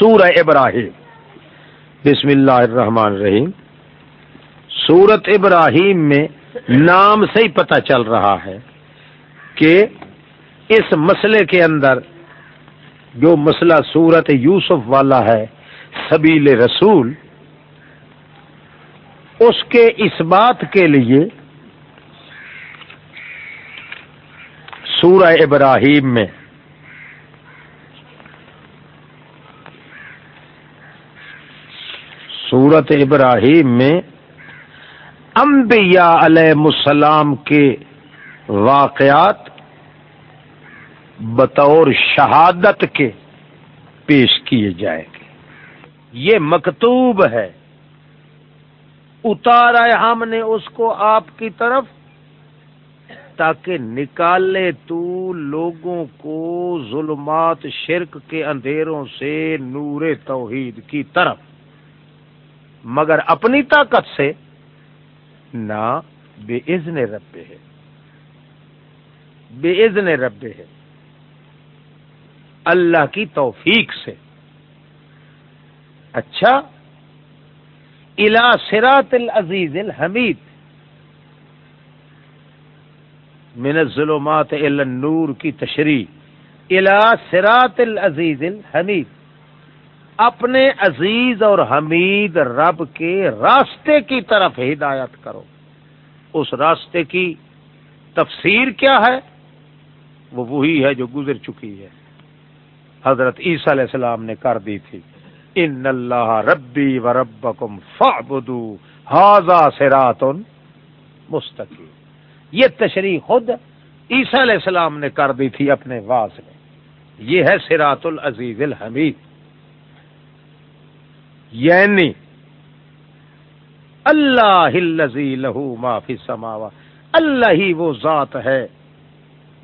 سورہ ابراہیم۔ بسم اللہ الرحمن الرحیم۔ سورت ابراہیم میں نام سے ہی پتہ چل رہا ہے کہ اس مسئلے کے اندر جو مسئلہ سورت یوسف والا ہے، سبیل رسول، اس کے اس بات کے لیے سورہ ابراہیم میں سورت ابراہیم میں انبیاء علیہ السلام کے واقعات بطور شہادت کے پیش کیے جائیں گے۔ یہ مکتوب ہے۔ اتارا ہے ہم نے اس کو آپ کی طرف تاکہ نکالے تو لوگوں کو ظلمات، شرک کے اندھیروں سے نور توحید کی طرف۔ مگر اپنی طاقت سے نہ بے عزن رب ہے۔ بے عزن رب ہے۔ اللہ کی توفیق سے۔ اچھا۔ الا سرات العزیز الحمید۔ من الظلمات الى النور کی تشریح۔ الا سرات العزیز الحمید۔ اپنے عزیز اور حمید رب کے راستے کی طرف ہدایت کرو۔ اس راستے کی تفسیر کیا ہے؟ وہ وہی ہے جو گزر چکی ہے۔ حضرت عیسیٰ علیہ السلام نے کر دی تھی۔ ان اللہ ربی و ربکم فعبدو حاضا سراتن مستقیم۔ یہ تشریح خود عیسیٰ علیہ السلام نے کر دی تھی اپنے واس میں۔ یہ ہے سراط العزیز الحمید۔ یعنی اللہ لہو ما فی سماوا اللہ ہی وہ ذات ہے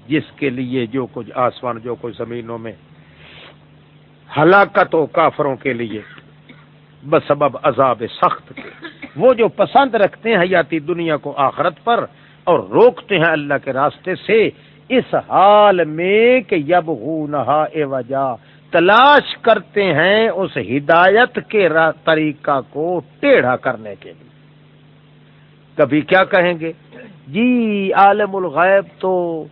جس کے لیے جو کچھ آسمان، جو کچھ زمینوں میں ہلاکت و کافروں کے لیے بسبب عذاب سخت کے۔ وہ جو پسند رکھتے ہیں حیاتی دنیا کو آخرت پر اور روکتے ہیں اللہ کے راستے سے، اس حال میں کہ یب ہو نہا اے وجہ تلاش کرتے ہیں اس ہدایت کے طریقہ کو ٹیڑھا کرنے کے لیے۔ کبھی کیا کہیں گے؟ جی عالم الغیب تو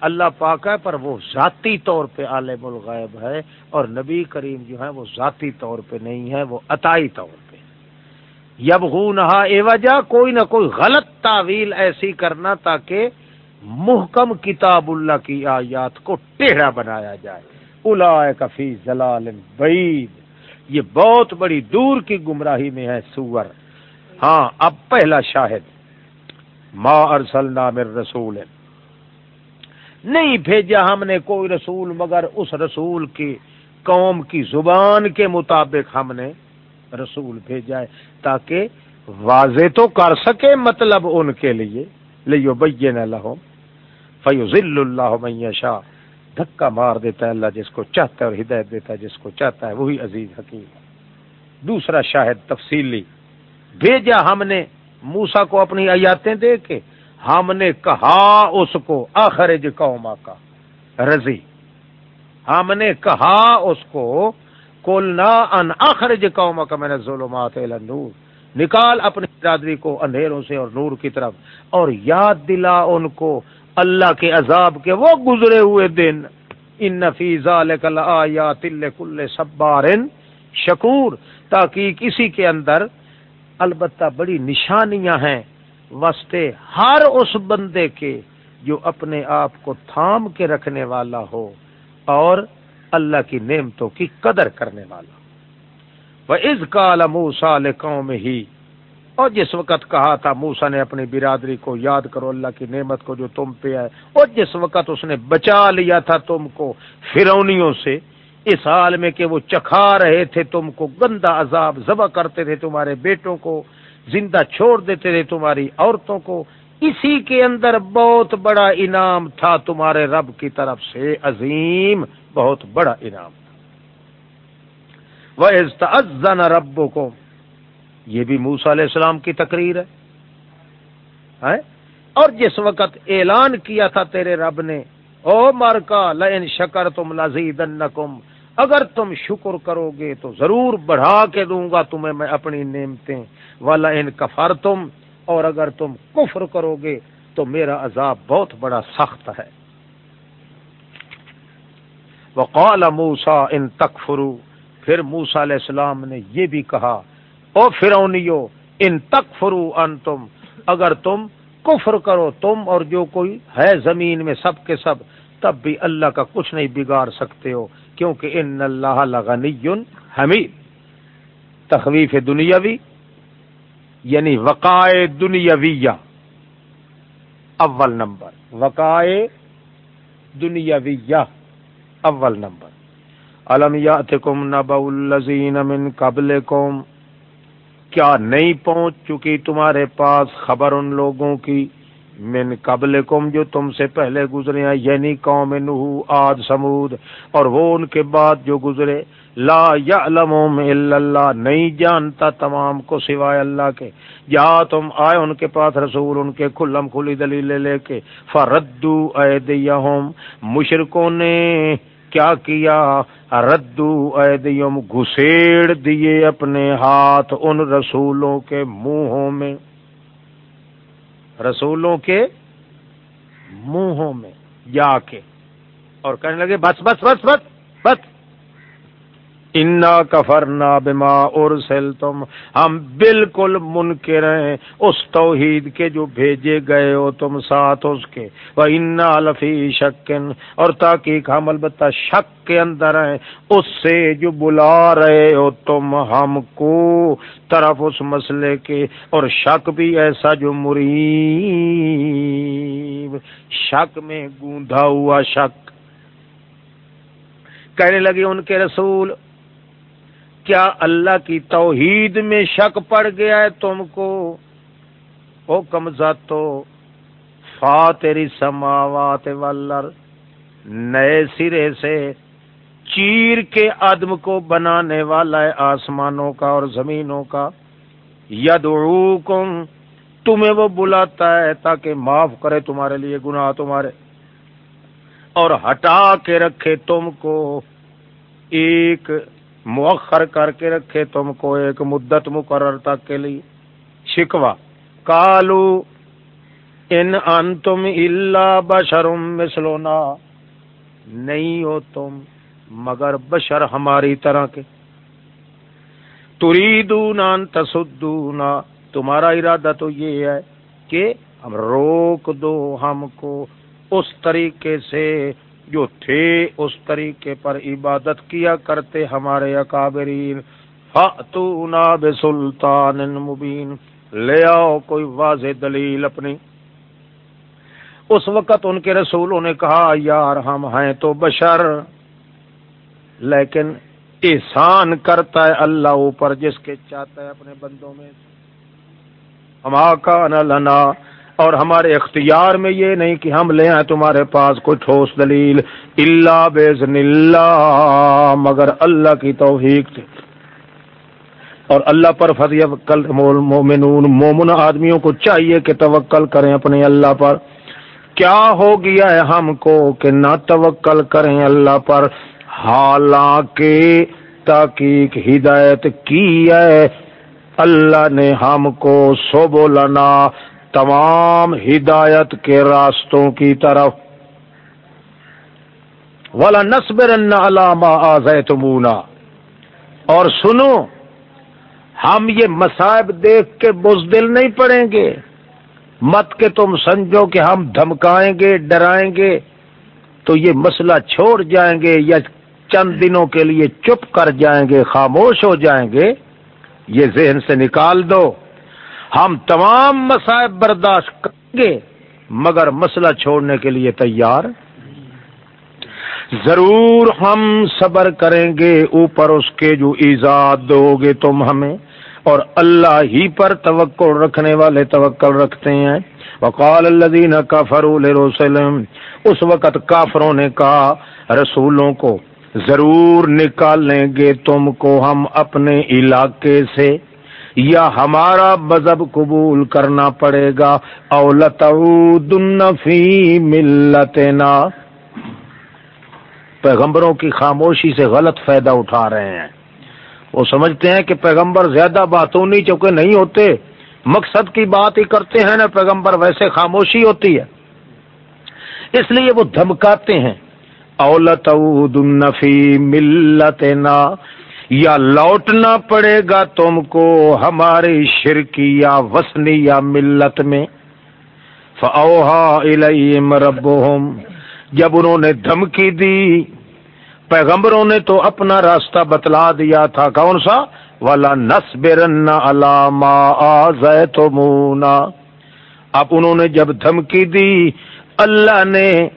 اللہ پاک ہے، پر وہ ذاتی طور پہ عالم الغیب ہے اور نبی کریم جو ہے وہ ذاتی طور پہ نہیں ہے وہ عطائی طور پہ۔ یب نہا اے وجہ، کوئی نہ کوئی غلط تعویل ایسی کرنا تاکہ محکم کتاب اللہ کی آیات کو ٹیڑھا بنایا جائے۔ کفی زلال بعید۔ یہ بہت بڑی دور کی گمراہی میں ہے سور۔ ہاں اب پہلا شاہد۔ ما ارسلنا من رسول۔ نہیں بھیجا ہم نے کوئی رسول، مگر اس رسول کی، قوم کی زبان کے مطابق ہم نے رسول بھیجا ہے، تاکہ واضح تو کر سکے مطلب ان کے لیے۔ لیو بین لہم، فیضل اللہ شاہ دھکا مار دیتا ہے، اللہ جس کو چاہتا ہے اور ہدایت دیتا ہے، جس کو چاہتا ہے، وہی عزیز حکیم۔ دوسرا شاہد تفصیلی، بھیجا ہم نے موسا کو اپنی آیاتیں دے کے، ہم نے کہا اس کو آخر قوما کا رضی۔ ہم نے کہا اس کو کولنا ان آخر قوما کا، میں نے ظلمات نور نکال اپنی برادری کو اندھیروں سے اور نور کی طرف، اور یاد دلا ان کو اللہ کے عذاب کے وہ گزرے ہوئے دن، ان نفیزہ یا تل کل سبار شکور، تاکہ کسی کے اندر البتہ بڑی نشانیاں ہیں۔ وسطے ہر اس بندے کے جو اپنے آپ کو تھام کے رکھنے والا ہو اور اللہ کی نعمتوں کی قدر کرنے والا وہ از کال سال قوم ہی اور جس وقت کہا تھا موسا نے اپنی برادری کو، یاد کرو اللہ کی نعمت کو جو تم پہ ہے۔ اور جس وقت اس نے بچا لیا تھا تم کو فرونیوں سے، اس حال میں کہ وہ چکھا رہے تھے تم کو، گندا عذاب ذبح کرتے تھے تمہارے بیٹوں کو، زندہ چھوڑ دیتے تھے تمہاری عورتوں کو۔ اسی کے اندر بہت بڑا انعام تھا تمہارے رب کی طرف سے، عظیم، بہت بڑا انعام۔ تھا وہ رب کو یہ بھی موسا علیہ السلام کی تقریر ہے۔ اور جس وقت اعلان کیا تھا تیرے رب نے، او مر کا لین شکر تم لذیذ اگر تم شکر کرو گے تو ضرور بڑھا کے دوں گا تمہیں میں اپنی نعمتیں۔ والا ان کفر تم اور اگر تم کفر کرو گے تو میرا عذاب بہت بڑا سخت ہے۔ وقال موسا ان تکفرو پھر موسا علیہ السلام نے یہ بھی کہا او فرونیو ان تکفرو ان تم اگر تم کفر کرو، تم اور جو کوئی ہے زمین میں سب کے سب، تب بھی اللہ کا کچھ نہیں بگاڑ سکتے ہو، کیونکہ ان اللہ لغنی حمید۔ تخویف دنیاوی یعنی وقائے دنیاویہ۔ اول نمبر۔ وقائے دنیاویہ۔ اول نمبر۔ علم یاتکم نبا الذین من قبلکم؟ کیا نہیں پہنچ چکی تمہارے پاس خبر ان لوگوں کی؟ من قبل کم جو تم سے پہلے گزرے ہیں یعنی قوم نحو آج سمود، اور وہ ان کے بعد جو گزرے، لا یا اللہ، نہیں جانتا تمام کو سوائے اللہ کے۔ یا تم آئے ان کے پاس رسول، ان کے کھلم کھلی دلیل لے کے، فردو ایدیہم، مشرکوں نے کیا کیا؟ ردو ایدیم گھسیڑ دیے اپنے ہاتھ ان رسولوں کے منہوں میں۔ رسولوں کے منہوں میں جا کے۔ اور کہنے لگے، بس بس بس بس بس۔ انا کفرنا بما ارسل تم ہم بالکل منکر ہیں اس توحید کے جو بھیجے گئے ہو تم ساتھ اس کے۔ وہ انا لفی شکن اور تاکہ ہم البتہ شک کے اندر ہیں، اس سے جو بلا رہے ہو تم ہم کو طرف اس مسئلے کے۔ اور شک بھی ایسا جو مری شک میں گوندا ہوا شک۔ کہنے لگے ان کے رسول کیا اللہ کی توحید میں شک پڑ گیا ہے تم کو؟ او کمزا تو فا تیری سماوات والر نئے سرے سے چیر کے عدم کو بنانے والا ہے آسمانوں کا اور زمینوں کا۔ ید تمہیں وہ بلاتا ہے تاکہ معاف کرے تمہارے لیے گناہ تمہارے۔ اور ہٹا کے رکھے تم کو۔ ایک مؤخر کر کے رکھے تم کو ایک مدت مقرر تک کے لیے۔ شکوا کالو ان ان تم اللہ بشرم مسلونا نہیں ہو تم، مگر بشر ہماری طرح کے۔ تری دون تسدونا۔ تمہارا ارادہ تو یہ ہے کہ ہم روک دو ہم کو اس طریقے سے۔ جو تھے اس طریقے پر عبادت کیا کرتے ہمارے اکابرین۔ فاتونا بسلطان مبین۔ لے آؤ کوئی واضح دلیل اپنی۔ اس وقت ان کے رسولوں نے کہا، یار ہم ہیں تو بشر۔ لیکن احسان کرتا ہے اللہ اوپر، جس کے چاہتا ہے اپنے بندوں میں ہم آکا لنا اور ہمارے اختیار میں یہ نہیں کہ ہم لے آئیں تمہارے پاس کوئی ٹھوس دلیل اللہ بزن اللہ مگر اللہ کی توحیق تھی اور اللہ پر فضی کل مومنون مومن آدمیوں کو چاہیے کہ توکل کریں اپنے اللہ پر۔ کیا ہو گیا ہے ہم کو کہ نہ توکل کریں اللہ پر؟ حالانکہ تاکہ ہدایت کی ہے۔ اللہ نے ہم کو سو بولنا تمام ہدایت کے راستوں کی طرف۔ والا نصبر علامہ تمونا اور سنو، ہم یہ مصائب دیکھ کے بزدل نہیں پڑیں گے۔ مت کہ تم سمجھو کہ ہم دھمکائیں گے، ڈرائیں گے۔ تو یہ مسئلہ چھوڑ جائیں گے یا چند دنوں کے لیے چپ کر جائیں گے، خاموش ہو جائیں گے، یہ ذہن سے نکال دو۔ ہم تمام مسائب برداشت کریں گے، مگر مسئلہ چھوڑنے کے لیے تیار۔ ضرور ہم صبر کریں گے، اوپر اس کے جو ایجاد دو گے تم ہمیں، اور اللہ ہی پر توقع رکھنے والے توکل رکھتے ہیں۔ وقال الذين كفروا لرسلهم اس وقت کافروں نے کہا، رسولوں کو ضرور نکال لیں گے تم کو ہم اپنے علاقے سے۔ یا ہمارا مذہب قبول کرنا پڑے گا۔ اولت فی ملتنا۔ پیغمبروں کی خاموشی سے غلط فائدہ اٹھا رہے ہیں۔ وہ سمجھتے ہیں کہ پیغمبر زیادہ باتوں نہیں، چونکہ نہیں ہوتے۔ مقصد کی بات ہی کرتے ہیں نا پیغمبر ویسے خاموشی ہوتی ہے۔ اس لیے وہ دھمکاتے ہیں۔ اولت النفی ملت نا یا لوٹنا پڑے گا تم کو ہماری شرکی یا وسنی یا ملت میں۔ فوہا الم رب جب انہوں نے دھمکی دی، پیغمبروں نے تو اپنا راستہ بتلا دیا تھا۔ کون سا؟ والا نسب علامہ تو مونا اب انہوں نے جب دھمکی دی، اللہ نے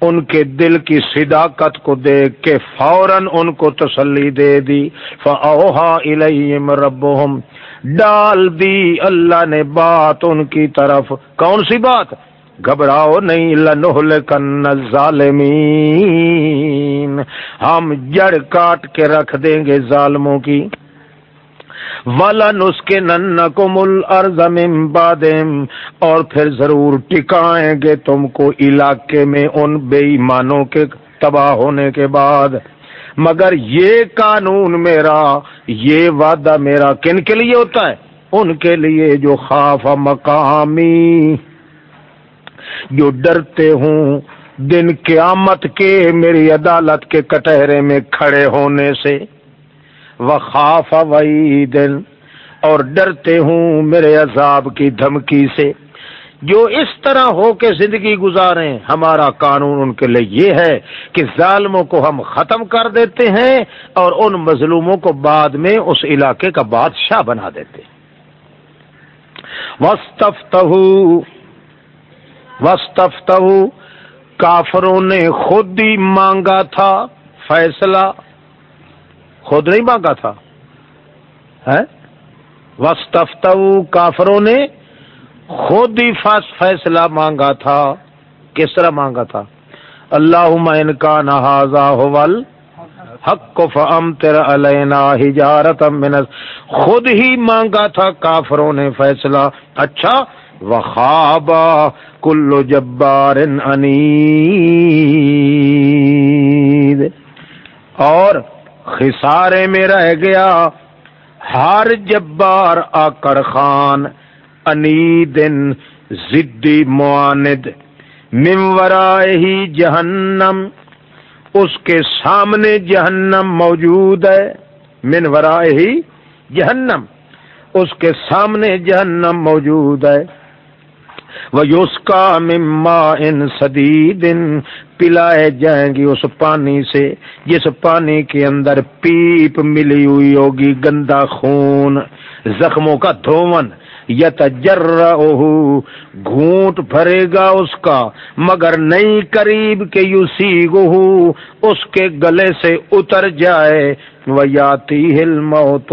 ان کے دل کی صداقت کو دیکھ کے فوراً ان کو تسلی دے دی۔ فوہا الم رب ڈال دی۔ اللہ نے بات ان کی طرف۔ کون سی بات؟ گھبراؤ نہیں لنہل کن ظالمین ہم جڑ کاٹ کے رکھ دیں گے ظالموں کی۔ والا نسخے نن کو مل ارزم بادم اور پھر ضرور ٹکائیں گے تم کو علاقے میں ان بے ایمانوں کے تباہ ہونے کے بعد۔ مگر یہ قانون میرا، یہ وعدہ میرا کن کے لیے ہوتا ہے؟ ان کے لیے جو خوف مقامی جو ڈرتے ہوں، دن قیامت کے میری عدالت کے کٹہرے میں کھڑے ہونے سے۔ وخاف وئی اور ڈرتے ہوں میرے عذاب کی دھمکی سے۔ جو اس طرح ہو کے زندگی گزاریں، ہمارا قانون ان کے لیے یہ ہے کہ ظالموں کو ہم ختم کر دیتے ہیں اور ان مظلوموں کو بعد میں اس علاقے کا بادشاہ بنا دیتے۔ وسطف کافروں نے خود ہی مانگا تھا فیصلہ۔ خود نہیں مانگا تھا۔ وسطف کافروں نے خود ہی فیصلہ مانگا تھا۔ کس طرح مانگا تھا؟ اللہ ان کا نہذا حق فم تر علینا ہجارت خود ہی مانگا تھا، کافروں نے فیصلہ۔ اچھا وخاب کلو جبار انید اور خسارے میں رہ گیا۔ ہر جبار آکر خان، انیدن زدی معاند۔ ممورا ہی جہنم، اس کے سامنے جہنم موجود ہے۔ من ہی جہنم، اس کے سامنے جہنم موجود ہے۔ وہ یوس مما ان سدید پلائے جائیں گی اس پانی سے، جس پانی کے اندر پیپ ملی ہوئی ہوگی، گندا خون، زخموں کا دھون۔ یا تجر گھونٹ بھرے گا اس کا، مگر نئی قریب کے یو سی اس کے گلے سے اتر جائے وہ یاتی ہل موت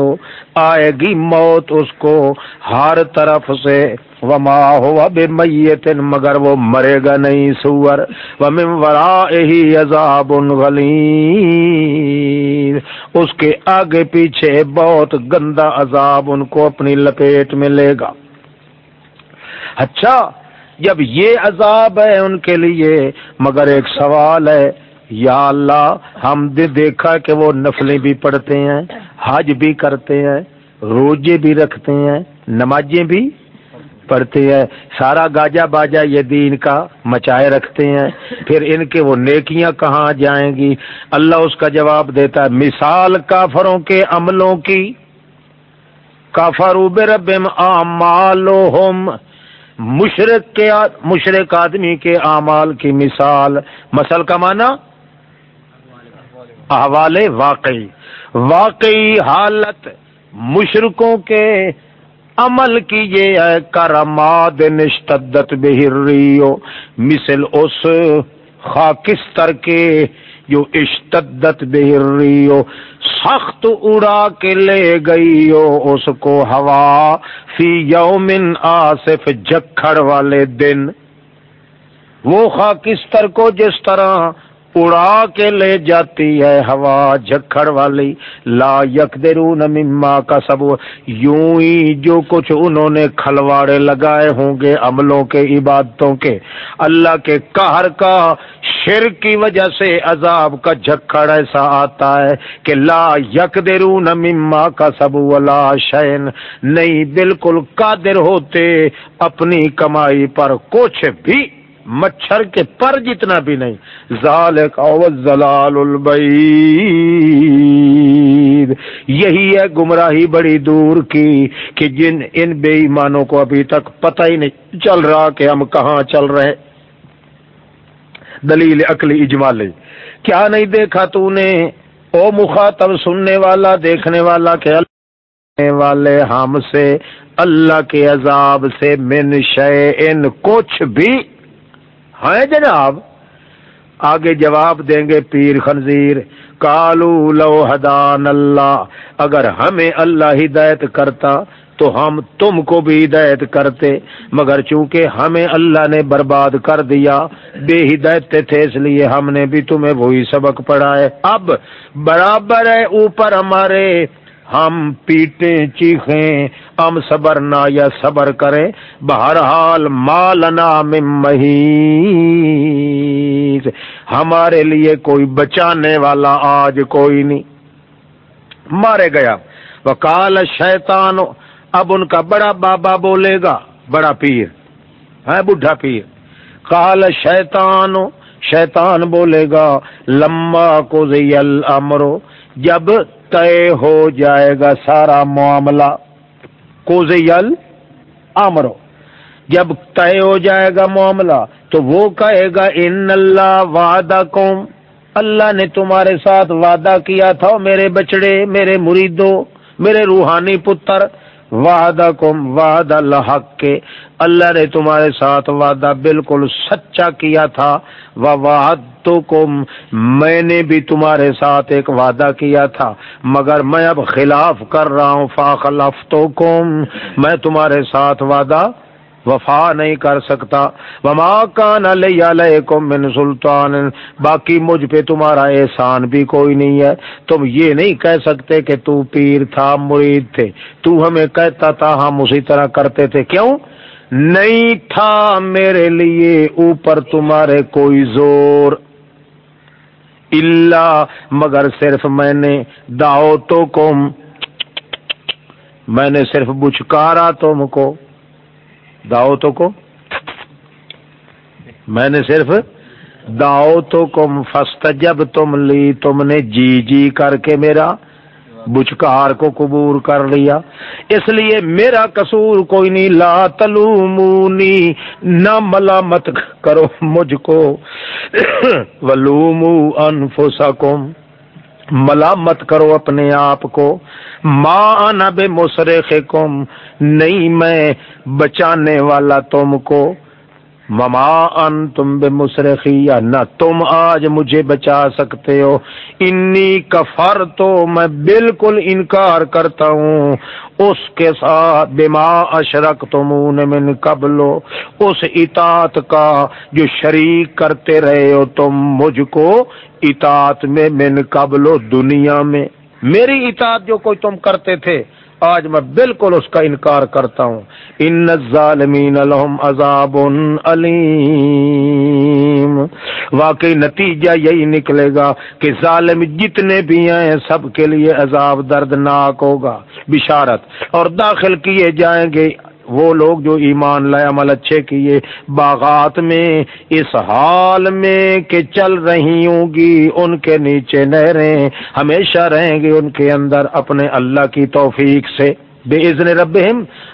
آئے گی موت اس کو ہر طرف سے۔ وما ہوا بے میتن مگر وہ مرے گا نہیں سور۔ ومن ورائہی عذاب غلیر اس کے آگے پیچھے بہت گندا عذاب ان کو اپنی لپیٹ میں لے گا۔ اچھا جب یہ عذاب ہے ان کے لیے، مگر ایک سوال ہے یا اللہ، ہم نے دیکھا کہ وہ نفلیں بھی پڑھتے ہیں، حج بھی کرتے ہیں، روزے بھی رکھتے ہیں، نمازیں بھی پڑھتے ہیں۔ سارا گاجا باجا یہ دین کا مچائے رکھتے ہیں۔ پھر ان کے وہ نیکیاں کہاں جائیں گی؟ اللہ اس کا جواب دیتا ہے، مثال کافروں کے عملوں کی کافر ربم اعمالهم مشرق کے مشرق آدمی کے اعمال کی مثال۔ مسل کا معنی احوال واقعی۔ واقعی حالت مشرقوں کے عمل کی یہ ہے کرماد نشتدت بہریو مثل اس خاکستر کے جو اشتدت بہریو سخت اڑا کے لے گئی ہو۔ اس کو ہوا فی یومن آصف جکھڑ والے دن۔ وہ خاکستر کو جس طرح اڑا کے لے جاتی ہے ہوا جکھڑ والی، لا یک مما کا سب یوں ہی جو کچھ انہوں نے کھلواڑے لگائے ہوں گے عملوں کے، عبادتوں کے۔ اللہ کے قہر کا شر کی وجہ سے عذاب کا جھکڑ ایسا آتا ہے کہ لا یک مما کا سب ولا شین۔ نہیں، بالکل قادر ہوتے اپنی کمائی پر، کچھ بھی۔ مچھر کے پر جتنا بھی نہیں۔ ذالک زلال البعید۔ یہی ہے گمراہی بڑی دور کی کہ جن ان بے ایمانوں کو ابھی تک پتہ ہی نہیں چل رہا کہ ہم کہاں چل رہے۔ دلیل اکلی اجمال کیا نہیں دیکھا تو نے؟ او مخاطب سننے والا، دیکھنے والا کہ والے ہم سے، اللہ کے عذاب سے من شے ان کچھ بھی ہیں جناب؟ آگے جواب دیں گے پیر خنزیر کالو لو حدان اللہ، اگر ہمیں اللہ ہدایت کرتا تو ہم تم کو بھی ہدایت کرتے، مگر چونکہ ہمیں اللہ نے برباد کر دیا، بے ہدایت تھے اس لیے ہم نے بھی تمہیں وہی سبق پڑھائے اب برابر ہے اوپر ہمارے۔ ہم پیٹیں چیخیں، ہم صبر نہ یا صبر کریں۔ بہرحال مالنا مہی ہمارے لیے کوئی بچانے والا آج کوئی نہیں۔ مارے گیا۔ وکال شیطان، اب ان کا بڑا بابا بولے گا۔ بڑا پیر۔ ہاں، ہے بڈھا پیر۔ کال شیطان شیطان بولے گا لمبا کو امرو جب طے ہو جائے گا سارا معاملہ۔ کوزیل امرو جب طے ہو جائے گا معاملہ تو وہ کہے گا، ان اللہ وعدہ قوم اللہ نے تمہارے ساتھ وعدہ کیا تھا، میرے بچڑے، میرے مریدوں، میرے روحانی پتر۔ وعدہ کم وعدہ لحق کے۔ اللہ نے تمہارے ساتھ وعدہ بالکل سچا کیا تھا وعد تو کم میں نے بھی تمہارے ساتھ ایک وعدہ کیا تھا، مگر میں اب خلاف کر رہا ہوں فاخلف کم میں تمہارے ساتھ وعدہ وفا نہیں کر سکتا۔ وما کان علیکم من سلطان، باقی مجھ پہ تمہارا احسان بھی کوئی نہیں ہے۔ تم یہ نہیں کہہ سکتے کہ تو پیر تھا، مرید تھے۔ تو ہمیں کہتا تھا، ہم اسی طرح کرتے تھے۔ کیوں؟ نہیں تھا میرے لیے اوپر تمہارے کوئی زور اللہ مگر صرف میں نے دعوتوں کو میں نے صرف بچکارا تم کو۔ دعوتوں کو میں نے صرف دعوتوں کو فسٹ جب تم لی، تم نے جی جی کر کے میرا بچکار کو قبور کر لیا۔ اس لیے میرا قصور کوئی نہیں، لا تلومونی، نہ ملامت کرو مجھ کو۔ ولومو انفسکم، ملامت کرو اپنے آپ کو۔ ماں نب مسرے کم نہیں میں بچانے والا تم کو۔ مما ان تم بے مسرخی یا نہ تم آج مجھے بچا سکتے ہو۔ انی کفر تو میں بالکل انکار کرتا ہوں۔ اس کے ساتھ بما اشرک تم من قبلو اس اطاعت کا جو شریک کرتے رہے ہو تم مجھ کو اطاعت میں من قبلو دنیا میں۔ میری اطاعت جو کوئی تم کرتے تھے آج میں بالکل اس کا انکار کرتا ہوں۔ ان ظالمین لهم عذاب علیم۔ واقعی نتیجہ یہی نکلے گا کہ ظالم جتنے بھی ہیں سب کے لیے عذاب دردناک ہوگا، بشارت۔ اور داخل کیے جائیں گے وہ لوگ جو ایمان لائے، عمل اچھے کیے، باغات میں، اس حال میں کہ چل رہی ہوں گی، ان کے نیچے نہریں، ہمیشہ رہیں گے ان کے اندر اپنے اللہ کی توفیق سے۔ بے عزن رب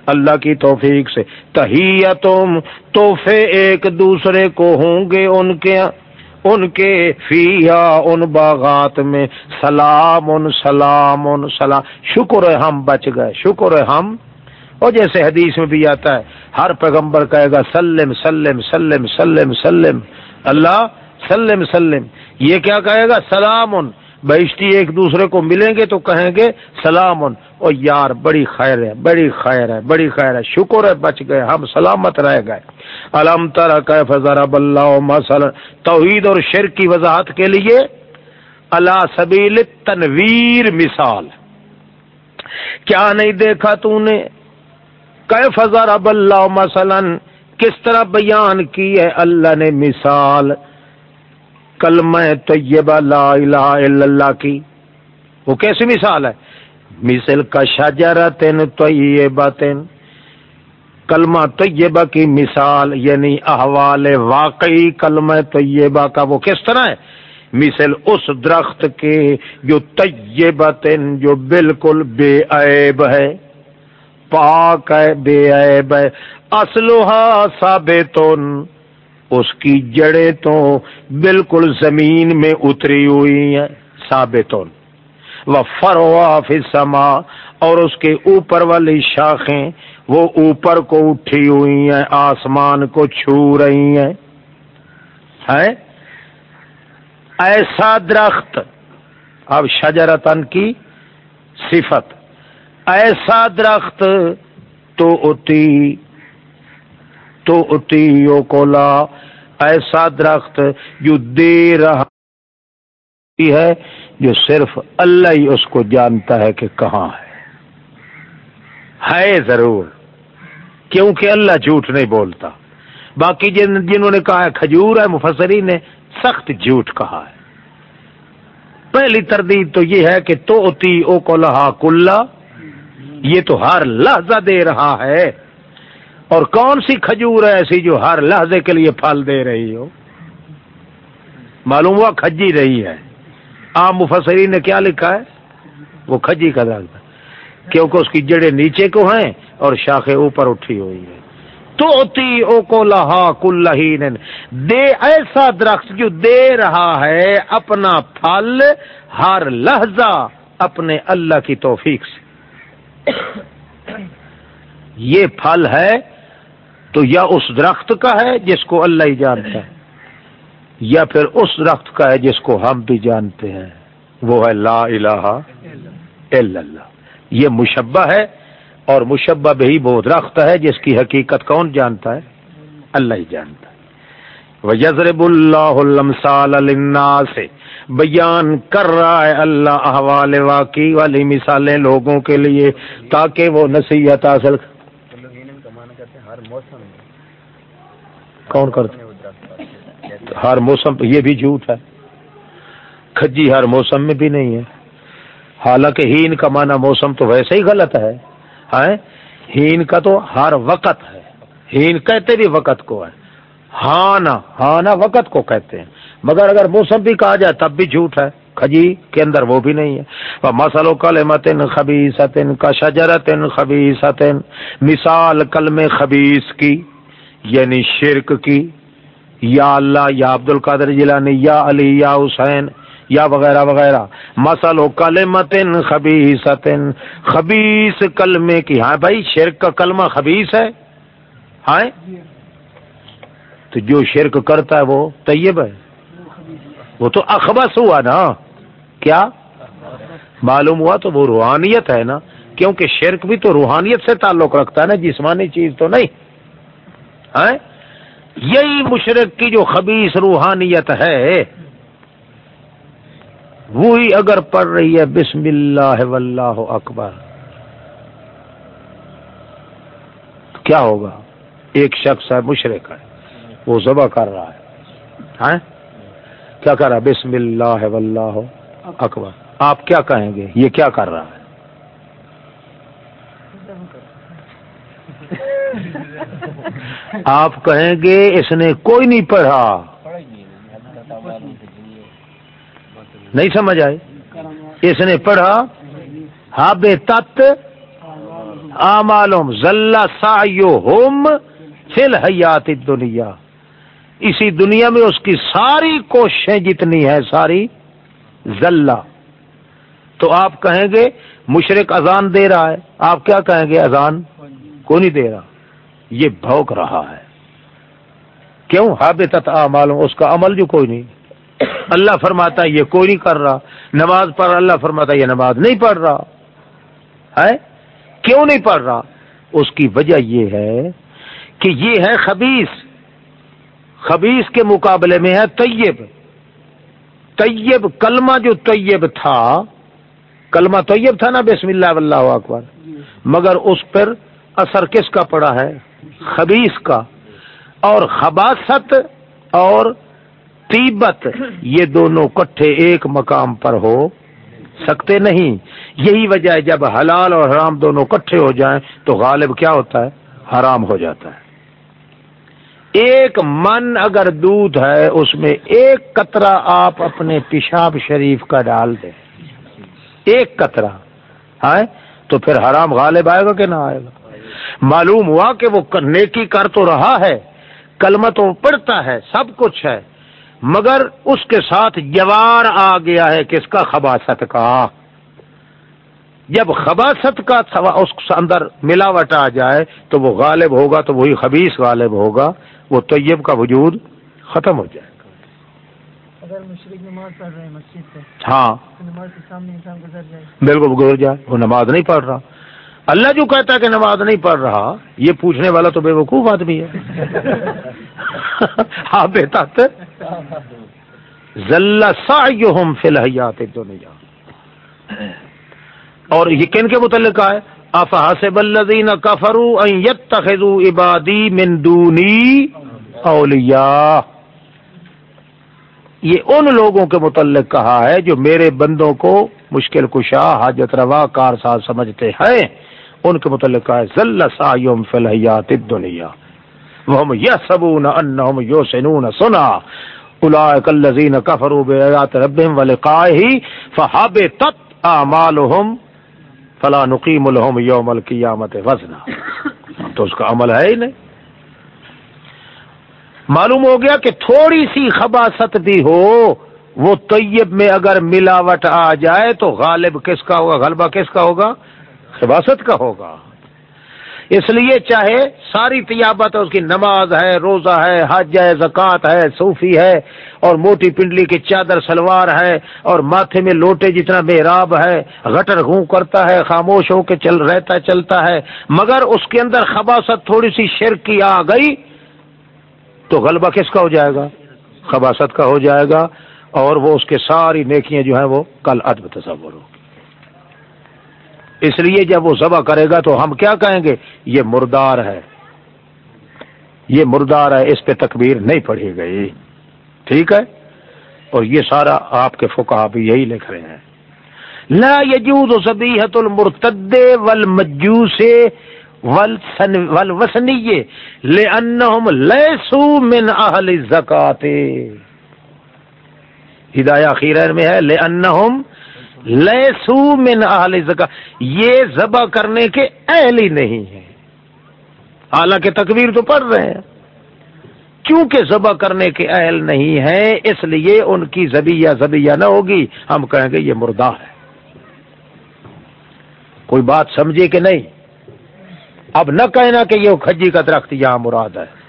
اللہ کی توفیق سے۔ تحیتم، تحفے ایک دوسرے کو ہوں گے ان کے ان کے فیا ان باغات میں۔ سلام ان سلام ان سلام۔ شکر ہم بچ گئے، شکر ہم اور جیسے حدیث میں بھی آتا ہے، ہر پیغمبر کہے گا، سلم سلم سلم سلم سلم۔ اللہ، سلم سلم۔ یہ کیا کہے گا؟ سلام۔ بہشتی ایک دوسرے کو ملیں گے تو کہیں گے سلام۔ او یار، بڑی خیر ہے، بڑی خیر ہے، بڑی خیر ہے۔ شکر ہے، بچ گئے، ہم سلامت رہ گئے۔ علم تر ضرب اللہ توحید اور شر کی وضاحت کے لیے اللہ سبیل تنویر مثال۔ کیا نہیں دیکھا تو نے؟ کیف ضرب اللہ مثلا؟ کس طرح بیان کی ہے اللہ نے مثال؟ کلمہ طیبہ لا الہ الا اللہ کی۔ وہ کیسی مثال ہے؟ مثل کا شجرتن طیبتن۔ کلمہ طیبہ کی مثال یعنی احوال واقعی کلمہ طیبہ کا۔ وہ کس طرح ہے؟ مثل اس درخت کے جو طیبتن، جو بالکل بے عیب ہے۔ پاک ہے، بے عیب ہے۔ اسلحہ ثابتن اس کی جڑیں تو بالکل زمین میں اتری ہوئی ہیں۔ ثابتون وہ فروا فسما اور اس کے اوپر والی شاخیں وہ اوپر کو اٹھی ہوئی ہیں، آسمان کو چھو رہی ہیں۔ ہے؟ ایسا درخت۔ اب شجرتن کی صفت۔ ایسا درخت تو اتی، تو اتیو کولا ایسا درخت جو دے رہا ہے، جو صرف اللہ ہی اس کو جانتا ہے کہ کہاں ہے۔ ہے ضرور، کیونکہ اللہ جھوٹ نہیں بولتا۔ باقی جن، جنہوں نے کہا ہے کھجور ہے مفسری نے سخت جھوٹ کہا ہے۔ پہلی تردید تو یہ ہے کہ تو اتی او کو لہا کلّا۔ یہ تو ہر لحظہ دے رہا ہے۔ اور کون سی کھجور ہے ایسی جو ہر لحظے کے لیے پھل دے رہی ہو؟ معلوم ہوا کھجی رہی ہے۔ عام مفسری نے کیا لکھا ہے؟ وہ کھجی کا درخت کیونکہ اس کی جڑیں نیچے کو ہیں اور شاخیں اوپر اٹھی ہوئی ہے تو او کو لہا کل دے ایسا درخت جو دے رہا ہے اپنا پھل، ہر لہجہ اپنے اللہ کی توفیق سے۔ یہ پھل ہے تو یا اس درخت کا ہے جس کو اللہ ہی جانتا ہے، یا پھر اس درخت کا ہے جس کو ہم بھی جانتے ہیں۔ وہ ہے لا الہ الا اللہ۔ یہ مشبہ ہے اور مشبہ بھی وہ درخت ہے جس کی حقیقت کون جانتا ہے؟ اللہ ہی جانتا ہے۔ وہ یزرب اللہ سے بیان کر رہا ہے اللہ احوال واقعی والی مثالیں لوگوں کے لیے تاکہ وہ نصیحت حاصل کون کرتے ہر موسم یہ بھی جھوٹ ہے۔ کھجی ہر موسم میں بھی نہیں ہے۔ حالانکہ ہین کا معنی موسم تو ویسے ہی غلط ہے۔ ہین کا تو ہر وقت ہے۔ ہین کہتے بھی وقت کو ہے۔ ہانا ہانا وقت کو کہتے ہیں۔ مگر اگر موسم بھی کہا جائے تب بھی جھوٹ ہے۔ کھجی کے اندر وہ بھی نہیں ہے۔ مسلو کل متن خبیس کا شجرت خبیس مثال کل میں خبیس کی یعنی شرک کی۔ یا اللہ، یا عبد القادر جیلانی، یا علی، یا حسین، یا وغیرہ وغیرہ۔ مسل و کل متن خبیستن خبیس کلمے کی۔ ہاں بھائی، شرک کا کلمہ خبیس ہے۔ ہاں؟ تو جو شرک کرتا ہے وہ طیب ہے۔ وہ تو اخبس ہوا نا۔ کیا؟ معلوم ہوا تو وہ روحانیت ہے نا۔ کیونکہ شرک بھی تو روحانیت سے تعلق رکھتا ہے نا، جسمانی چیز تو نہیں۔ یہی مشرق کی جو خبیص روحانیت ہے، وہی اگر پڑھ رہی ہے، بسم اللہ واللہ اکبر۔ کیا ہوگا؟ ایک شخص ہے، مشرق ہے، وہ ذبح کر رہا ہے۔ کیا کر رہا بسم اللہ واللہ اکبر۔ آپ کیا کہیں گے؟ یہ کیا کر رہا ہے؟ آپ کہیں گے اس نے کوئی نہیں پڑھا۔ نہیں سمجھ آئے اس نے پڑھا۔ ہاب تت۔ معلوم ذلہ سایو ہوم فل حیات دنیا اسی دنیا میں اس کی ساری کوششیں جتنی ہے ساری ذلہ تو آپ کہیں گے، مشرق اذان دے رہا ہے۔ آپ کیا کہیں گے؟ اذان کو نہیں دے رہا۔ یہ بھوک رہا ہے۔ کیوں؟ ہاب تت معلوم اس کا عمل جو کوئی نہیں۔ اللہ فرماتا ہے، یہ کوئی نہیں کر رہا۔ نماز پڑھ، اللہ فرماتا ہے، یہ نماز نہیں پڑھ رہا۔ ہے کیوں نہیں پڑھ رہا؟ اس کی وجہ یہ ہے کہ یہ ہے خبیص خبیص کے مقابلے میں ہے طیب۔ طیب، کلمہ جو طیب تھا، کلمہ طیب تھا نا، بسم اللہ اللہ اکبر۔ مگر اس پر اثر کس کا پڑا ہے؟ خبیص کا۔ اور خباست اور تیبت یہ دونوں کٹھے ایک مقام پر ہو سکتے نہیں۔ یہی وجہ ہے، جب حلال اور حرام دونوں کٹھے ہو جائیں، تو غالب کیا ہوتا ہے؟ حرام ہو جاتا ہے۔ ایک من اگر دودھ ہے، اس میں ایک قطرہ آپ اپنے پیشاب شریف کا ڈال دیں۔ ایک قطرہ۔ ہے تو پھر حرام غالب آئے گا کہ نہ آئے گا؟ معلوم ہوا کہ وہ نیکی کر تو رہا ہے کلمہ تو پڑھتا ہے، سب کچھ ہے، مگر اس کے ساتھ جوار آ گیا ہے کس کا خباست کا جب خباست کا اس اندر ملاوٹ آ جائے تو وہ غالب ہوگا، تو وہی خبیص غالب ہوگا۔ وہ طیب کا وجود ختم ہو جائے گا۔ اگر مشرق نماز پڑھ رہے ہیں مسجد سے ہاں۔ نماز کے سامنے انسان گزر جائے۔ بالکل گزر جائے وہ نماز نہیں پڑھ رہا۔ اللہ جو کہتا ہے کہ نماز نہیں پڑھ رہا یہ پوچھنے والا تو بے وقوف آدمی ہے۔ ہاں بیٹا ذلہ سعیہم فی الحیات الدنیا۔ اور یہ کن کے متعلق ہے؟ افحسب الذین کفروا ان يتخذوا عبادی من دونی اولیاء۔ یہ ان لوگوں کے متعلق کہا ہے جو میرے بندوں کو مشکل کشا، حاجت روا کار ساز سمجھتے ہیں۔ ان کے متعلق کہا ہے، ذل سایوم فی الحیات الدنیا۔ وهم يحسبون انهم يحسنون صنع اولئک الذین کفروا بآیات ربهم ولقائه فحبطت اعمالهم فلا نقیم الحم یوم القیامت وزنا تو اس کا عمل ہے ہی نہیں. معلوم ہو گیا کہ تھوڑی سی خباست بھی ہو، وہ طیب میں اگر ملاوٹ آ جائے تو غالب کس کا ہوگا؟ غلبہ کس کا ہوگا؟ خباست کا ہوگا. اس لیے چاہے ساری تیابت اس کی نماز ہے، روزہ ہے، حج ہے، زکوٰۃ ہے، صوفی ہے، اور موٹی پنڈلی کی چادر سلوار ہے، اور ماتھے میں لوٹے جتنا بےراب ہے، غٹر گھوں کرتا ہے، خاموش ہو کے چل، رہتا چلتا ہے، مگر اس کے اندر خباست تھوڑی سی شرک کی آ گئی تو غلبہ کس کا ہو جائے گا؟ خباست کا ہو جائے گا اور وہ اس کے ساری نیکیاں جو ہیں وہ کل ادب تصور ہوگی اس لیے جب وہ ذبح کرے گا تو ہم کیا کہیں گے؟ یہ مردار ہے۔ یہ مردار ہے، اس پہ تکبیر نہیں پڑھی گئی۔ ٹھیک ہے؟ اور یہ سارا آپ کے فکا بھی یہی لکھ رہے ہیں۔ لا یجوز سبیحت المرتد والمجوس والوسنی لانہم لیسو من اہل الزکات ہدایہ اخیرہ میں ہے لانہم لیسو من اہل زکا یہ ذبح کرنے کے اہل ہی نہیں ہے حالانکہ تکبیر تو پڑھ رہے ہیں۔ کیونکہ ذبح کرنے کے اہل نہیں ہے اس لیے ان کی زبیہ زبیہ نہ ہوگی۔ ہم کہیں گے یہ مردہ ہے۔ کوئی بات سمجھے کہ نہیں؟ اب نہ کہنا کہ یہ کھجی کا درخت یہاں مراد ہے۔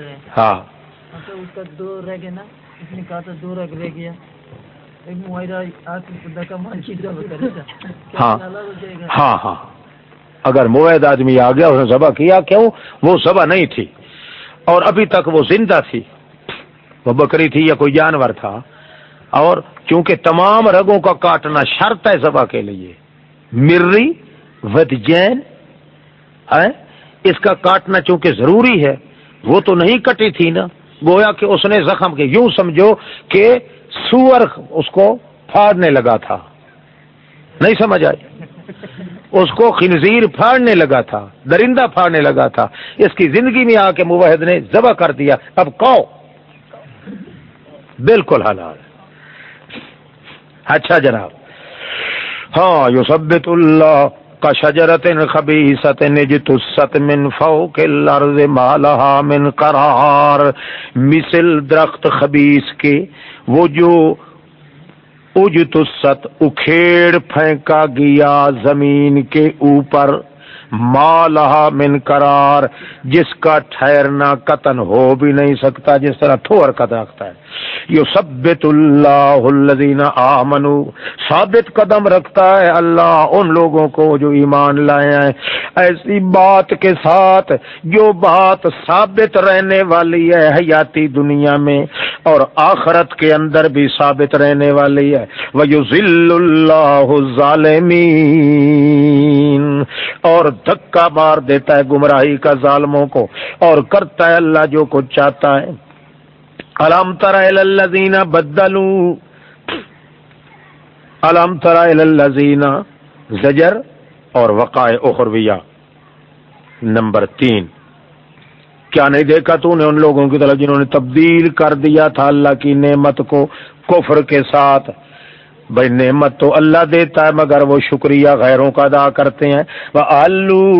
ہیں۔ ہاں۔ اچھا اس کا دو نا اس نے کہا تھا دو رگ رہ گیا۔ ایک معاہدہ ہاں۔ ہاں ہاں۔ اگر موید آدمی آ گیا اس نے ذبح کیا کیوں؟ وہ ذبح نہیں تھی۔ اور ابھی تک وہ زندہ تھی۔ وہ بکری تھی یا کوئی جانور تھا۔ اور کیونکہ تمام رگوں کا کاٹنا شرط ہے ذبح کے لیے مری ود جین اس کا کاٹنا چونکہ ضروری ہے وہ تو نہیں کٹی تھی نا۔ گویا کہ اس نے زخم کے یوں سمجھو کہ سور اس کو پھاڑنے لگا تھا۔ نہیں سمجھ آئی؟ اس کو خنزیر پھاڑنے لگا تھا، درندہ پھاڑنے لگا تھا۔ اس کی زندگی میں آ کے مبحد نے ذبح کر دیا۔ اب کو بالکل حلال۔ اچھا جناب۔ ہاں یوسبت اللہ کا شجرت خبیصت نجتست من فوق الارض مالہا من قرار۔ مثل درخت خبیص کے وہ جو اجتست اکھیڑ، پھینکا گیا زمین کے اوپر۔ مالہ من قرار، جس کا ٹھہرنا قطن ہو بھی نہیں سکتا، جس طرح تھور کا رکھتا ہے۔ یو سبت اللہ الذین آمنو، ثابت قدم رکھتا ہے اللہ ان لوگوں کو جو ایمان لائے ہیں۔ ایسی بات کے ساتھ جو بات ثابت رہنے والی ہے حیاتی دنیا میں، اور آخرت کے اندر بھی ثابت رہنے والی ہے۔ وہ ذل اللہ ظالمین اور دھکا مار دیتا ہے گمراہی کا ظالموں کو اور کرتا ہے اللہ جو کچھ چاہتا ہے۔ علام ترا الزین بدلو۔ علام ترا الزین زجر اور وقائے اخرویہ۔ نمبر تین۔ کیا نہیں دیکھا تو نے ان لوگوں کی طرف جنہوں نے تبدیل کر دیا تھا اللہ کی نعمت کو کفر کے ساتھ؟ بھائی نعمت تو اللہ دیتا ہے، مگر وہ شکریہ غیروں کا ادا کرتے ہیں۔ وہ آلو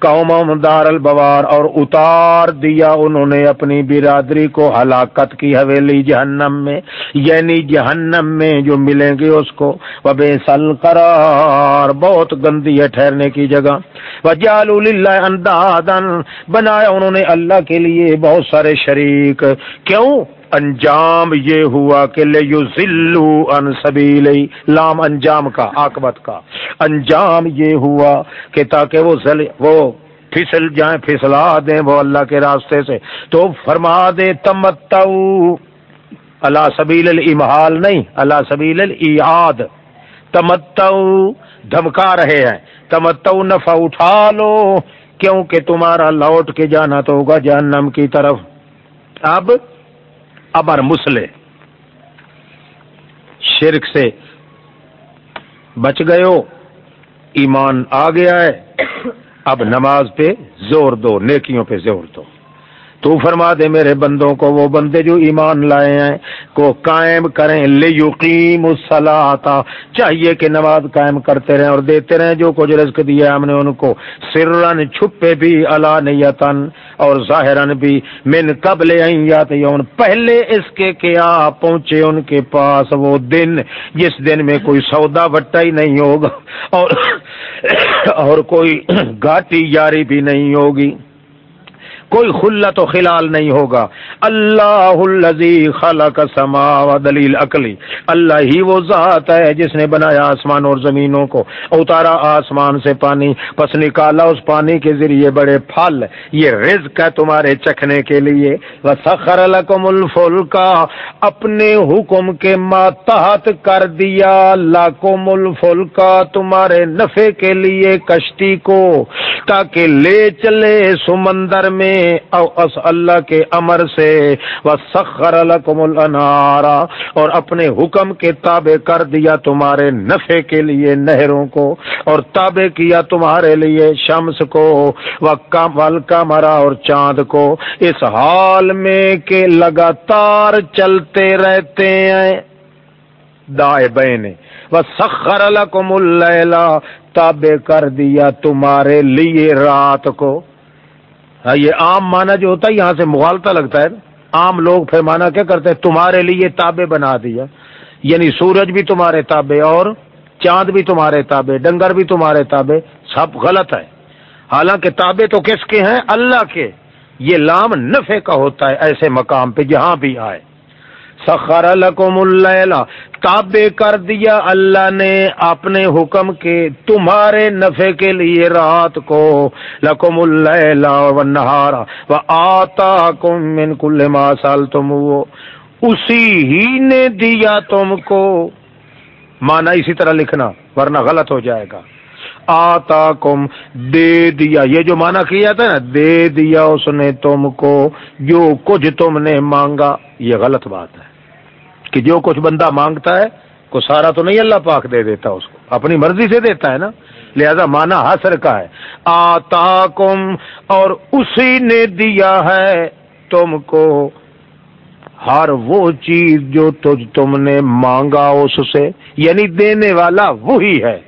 قوم دار البوار اور اتار دیا انہوں نے اپنی برادری کو ہلاکت کی حویلی جہنم میں۔ یعنی جہنم میں جو ملیں گے اس کو۔ وہ بے سل قرار بہت گندی ہے ٹھہرنے کی جگہ۔ وجال اندادن بنایا انہوں نے اللہ کے لیے بہت سارے شریک۔ کیوں؟ انجام یہ ہوا کہ لے یو ذلو ان سبیل لام انجام کا آکبت کا۔ انجام یہ ہوا کہ تاکہ وہ زل وہ پھسل جائیں، پھسلا دیں وہ اللہ کے راستے سے۔ تو فرما دے تمتو اللہ سبیل المحال نہیں اللہ سبیل الاد تمتو دھمکا رہے ہیں۔ تمتو نفع اٹھا لو، کیونکہ تمہارا لوٹ کے جانا تو ہوگا جہنم کی طرف۔ اب ابر مسلے شرک سے بچ گئے ہو، ایمان آ گیا ہے۔ اب نماز پہ زور دو، نیکیوں پہ زور دو۔ تو فرما دے میرے بندوں کو، وہ بندے جو ایمان لائے ہیں، کو قائم کریں۔ لے یقین چاہیے کہ نماز قائم کرتے رہیں اور دیتے رہیں جو کچھ رزق دیا ہم نے ان کو۔ سرن چھپے بھی اللہ نیتن اور ظاہرن بھی من قبل یون پہلے اس کے کیا پہنچے ان کے پاس وہ دن۔ جس دن میں کوئی سودا وٹا ہی نہیں ہوگا اور اور کوئی گاٹی یاری بھی نہیں ہوگی۔ کوئی خلت و خلال نہیں ہوگا۔ اللہ الزی خلق سما و دلیل عقلی اللہ ہی وہ ذات ہے جس نے بنایا آسمان اور زمینوں کو۔ اتارا آسمان سے پانی، پس نکالا اس پانی کے ذریعے بڑے پھل۔ یہ رزق ہے تمہارے چکھنے کے لیے۔ سخر الکم الفل کا اپنے حکم کے ماتحت کر دیا لاکم الفل کا تمہارے نفے کے لیے کشتی کو۔ تاکہ لے چلے سمندر میں، او اس اللہ کے امر سے وہ سخر الانارا اور اپنے حکم کے تابع کر دیا تمہارے نفے کے لیے نہروں کو، اور تابع کیا تمہارے لیے شمس کو وہ مرا اور چاند کو۔ اس حال میں کہ لگاتار چلتے رہتے ہیں۔ دائے بہنے وہ سخر الکم اللہ تابع کر دیا تمہارے لیے رات کو۔ ہاں، یہ عام مانا جو ہوتا ہے، یہاں سے مغالتا لگتا ہے۔ عام لوگ پھر مانا کیا کرتے ہیں؟ تمہارے لیے تابے بنا دیا۔ یعنی سورج بھی تمہارے تابے اور چاند بھی تمہارے تابے ڈنگر بھی تمہارے تابے سب غلط ہے۔ حالانکہ تابے تو کس کے ہیں؟ اللہ کے۔ یہ لام نفے کا ہوتا ہے ایسے مقام پہ جہاں بھی آئے۔ سخر لکم اللیل۔ تابع کر دیا اللہ نے اپنے حکم کے تمہارے نفع کے لیے رات کو۔ لکم اللیل والنہار و آتاکم من کل ما سالتم وہ اسی ہی نے دیا تم کو۔ مانا اسی طرح لکھنا، ورنہ غلط ہو جائے گا۔ آتا کم دے دیا۔ یہ جو مانا کیا تھا نا، دے دیا اس نے تم کو۔ جو کچھ تم نے مانگا، یہ غلط بات ہے۔ کہ جو کچھ بندہ مانگتا ہے، کو سارا تو نہیں اللہ پاک دے دیتا اس کو، اپنی مرضی سے دیتا ہے نا۔ لہذا مانا حاصر کا ہے۔ آتا کم اور اسی نے دیا ہے تم کو۔ ہر وہ چیز جو تجھ تم نے مانگا اس سے یعنی دینے والا وہی ہے۔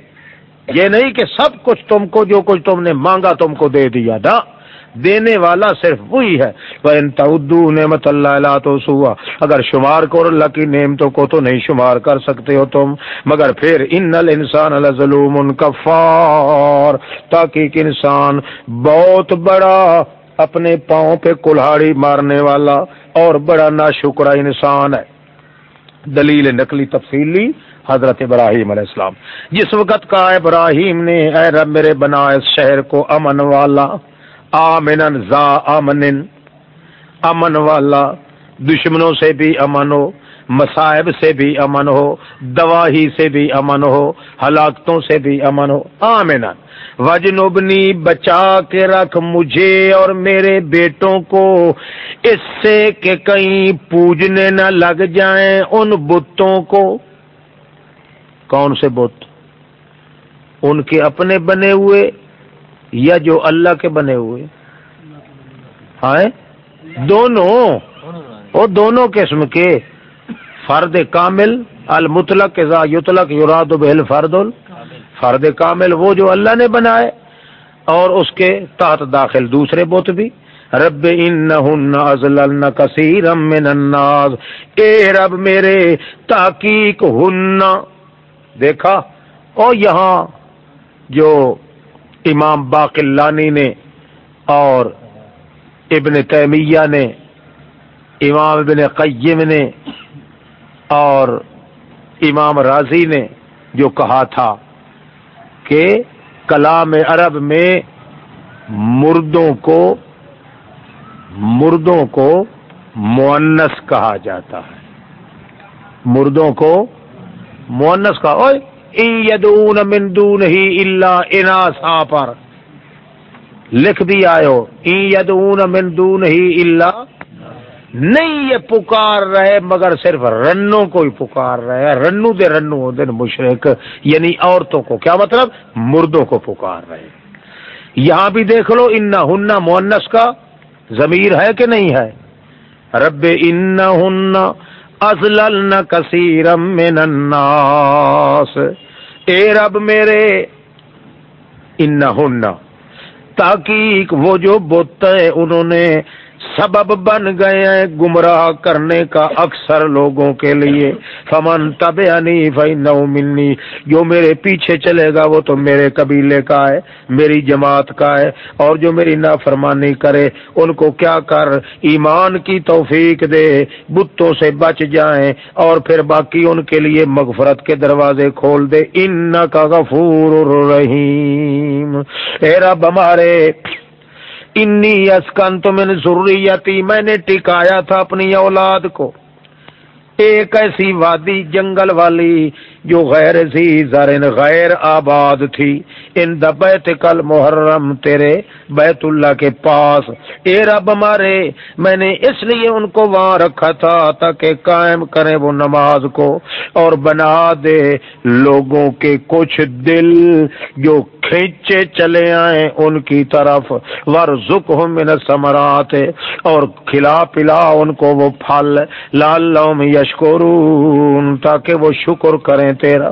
یہ نہیں کہ سب کچھ تم کو، جو کچھ تم نے مانگا تم کو دے دیا نا۔ دینے والا صرف وہی ہے۔ ان تدو نعمت اللہ تو سوا اگر شمار کرو اللہ کی نعمتوں کو تو نہیں شمار کر سکتے ہو تم۔ مگر پھر ان نل انسان ظلم کفار۔ تاکہ انسان بہت بڑا اپنے پاؤں پہ کلاڑی مارنے والا اور بڑا نا شکرا انسان ہے۔ دلیل نقلی تفصیلی حضرت ابراہیم علیہ السلام۔ جس وقت کا ابراہیم نے، اے رب میرے بنا اس شہر کو امن والا آمن زا امن امن والا، دشمنوں سے بھی امن ہو، مصائب سے بھی امن ہو، دواہی سے بھی امن ہو، ہلاکتوں سے بھی امن ہو۔ آمن وجنبنی بچا کے رکھ مجھے اور میرے بیٹوں کو۔ اس سے کہ کہیں پوجنے نہ لگ جائیں ان بتوں کو۔ کون سے بت؟ ان کے اپنے بنے ہوئے یا جو اللہ کے بنے ہوئے۔ ہاں دونوں۔ وہ دونوں قسم کے۔ فرد کامل، المطلق یطلق یوراد بہل فرد فرد کامل وہ جو اللہ نے بنائے۔ اور اس کے تحت داخل دوسرے بت بھی۔ رب ان کثیر من الناس۔ اے رب میرے، تحقیق ہن۔ دیکھا؟ اور یہاں جو امام باقلانی نے اور ابن تیمیہ نے، امام ابن قیم نے اور امام راضی نے جو کہا تھا کہ کلام عرب میں مردوں کو مردوں کو مونس کہا جاتا ہے۔ مردوں کو مونس کا یدون من دون ہی اللہ اناسا پر۔ لکھ بھی آئے یدون من دون ہی اللہ نہیں، یہ پکار رہے مگر صرف رنوں کو ہی پکار رہے۔ رنو دے رنو دن مشرق یعنی عورتوں کو۔ کیا مطلب؟ مردوں کو پکار رہے۔ یہاں بھی دیکھ لو ان ہن مونس کا ضمیر ہے کہ نہیں ہے؟ رب ان ہن ازل کثیرم من الناس اے رب میرے انہن تاکیق تاکہ وہ جو بت ہے انہوں نے سبب بن گئے ہیں گمراہ کرنے کا اکثر لوگوں کے لیے۔ فمن تب فی نو منی۔ جو میرے پیچھے چلے گا وہ تو میرے قبیلے کا ہے، میری جماعت کا ہے۔ اور جو میری نافرمانی کرے، ان کو کیا کر؟ ایمان کی توفیق دے، بتوں سے بچ جائیں۔ اور پھر باقی ان کے لیے مغفرت کے دروازے کھول دے۔ ان کا غفور رحیم اے رب ہمارے انی اسکن تو میں نے ضروری میں نے ٹکایا تھا اپنی اولاد کو۔ ایک ایسی وادی جنگل والی جو غیر سی زرن غیر آباد تھی۔ ان بیت کل محرم تیرے بیت اللہ کے پاس۔ اے رب ہمارے میں نے اس لیے ان کو وہاں رکھا تھا تاکہ قائم کریں وہ نماز کو۔ اور بنا دے لوگوں کے کچھ دل جو کھینچے چلے آئے ان کی طرف۔ ور من سمرات اور کھلا پلا ان کو وہ پھل۔ لال لوم یشکرون، تاکہ وہ شکر کریں۔ تیرہ